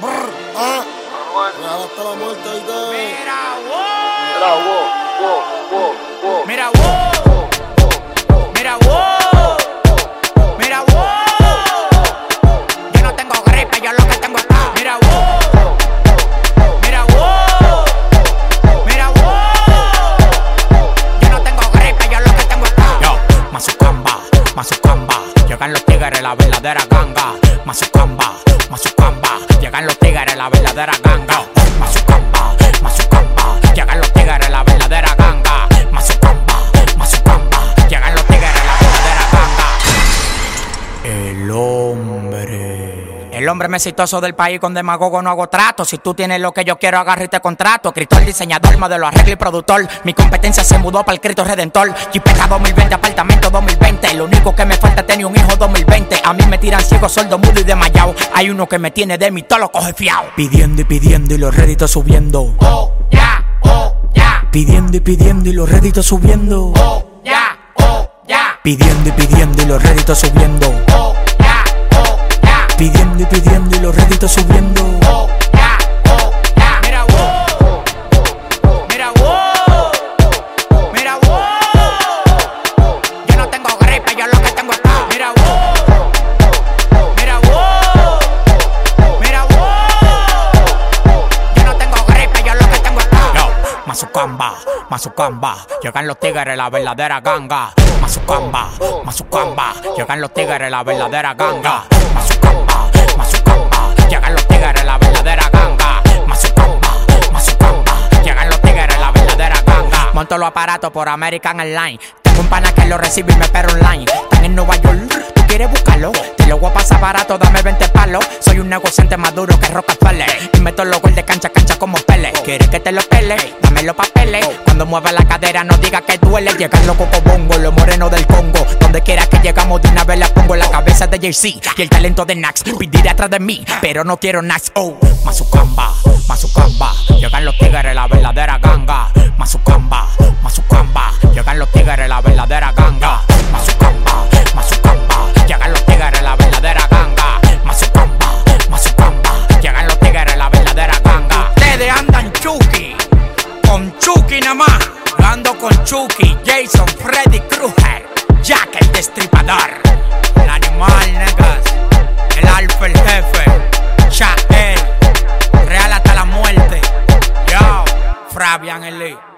Brr, ah. Mira, hasta la muerte de. Mira, Mira, wow. wow, wow, wow, wow. Mira, wow. La verdadera ganga. Mazucamba, Mazucamba. Llegan los tigres, la verdadera ganga. Mazucamba, Mazucamba. Llegan los tigres, la verdadera ganga. Mazucamba, Mazucamba. Llegan los tigres, la verdadera ganga. El. El hombre más exitoso del país con demagogo no hago trato. Si tú tienes lo que yo quiero, agarro y te contrato. Escritor, diseñador, modelo, arreglo y productor. Mi competencia se mudó para el Cristo Redentor. Jeepeta 2020, apartamento 2020. Lo único que me falta es tener un hijo 2020. A mí me tiran ciego, sordo, mudo y desmayado. Hay uno que me tiene de mí, todo lo coge fiao. Pidiendo y pidiendo y los réditos subiendo. Oh, ya, oh, ya. Pidiendo y pidiendo y los réditos subiendo. Oh, ya, oh, ya. Pidiendo y pidiendo y los réditos subiendo. Oh. Pidiendo y pidiendo y los réditos subiendo. Mira, wow. Mira, wow. Mira, wow. Yo no tengo gripe, yo lo que tengo es. Mira, wow. Mira, wow. Mira. Yo no tengo gripe, yo lo que tengo es paz. Yo, Mazucamba, Mazucamba. Llegan los tigres, la verdadera ganga. Mazucamba, Mazucamba. Llegan los tigres, la verdadera ganga. La verdadera ganga. Mazucamba, Mazucamba. Llegan los tigres, la verdadera ganga. Monto los aparatos por American Airlines. Tengo un pana que lo recibe y me espera online. Están en Nueva York, tú quieres buscarlo. Te lo voy a barato, dame 20 palos. Soy un negociante más duro que Rockefeller. Y meto los goles de cancha cancha como Pele. ¿Quieres que te lo pele? Dame los papeles. Cuando mueva la cadera, no diga que duele. Llegan los cocobongos, los morenos del Congo. Donde quiera que llegamos, de una de Jay-Z y el talento de Nax. Pidiré atrás de mí, pero no quiero Nax. Oh, Mazucamba, Mazucamba. Llegan los tigres, la verdadera ganga. Mazucamba, Mazucamba. Llegan los tigres, la verdadera ganga. Mazucamba, Mazucamba. Llegan los tigres, la verdadera ganga. Mazucamba, Mazucamba. Llegan los tigres, la verdadera ganga. Ustedes andan chuki, con chuki nada más. Ando con Chucky, Jason, Freddy Krueger. rabian el ley.